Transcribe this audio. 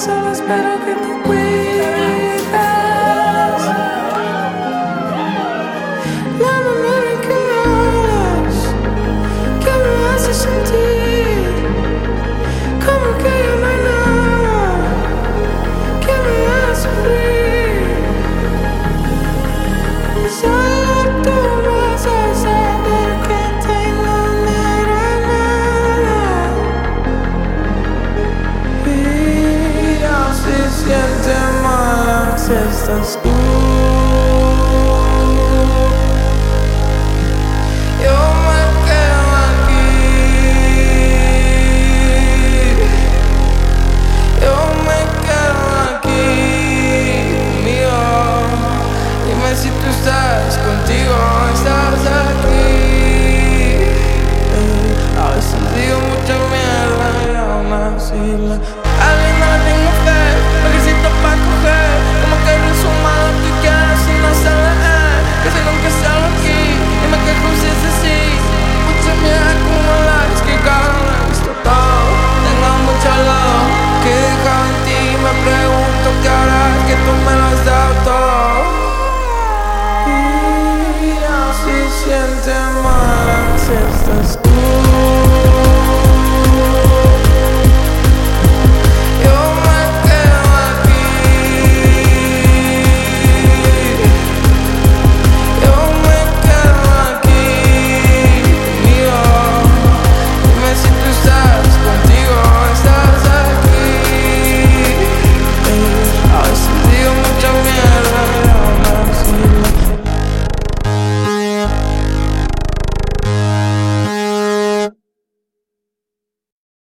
something's better than the way estás tú. Yo me quedo aquí. Yo me quedo aquí conmigo. Dime si tú estás contigo, estás aquí. Eh, A veces digo mucha mierda y aún así la siente más si estás tú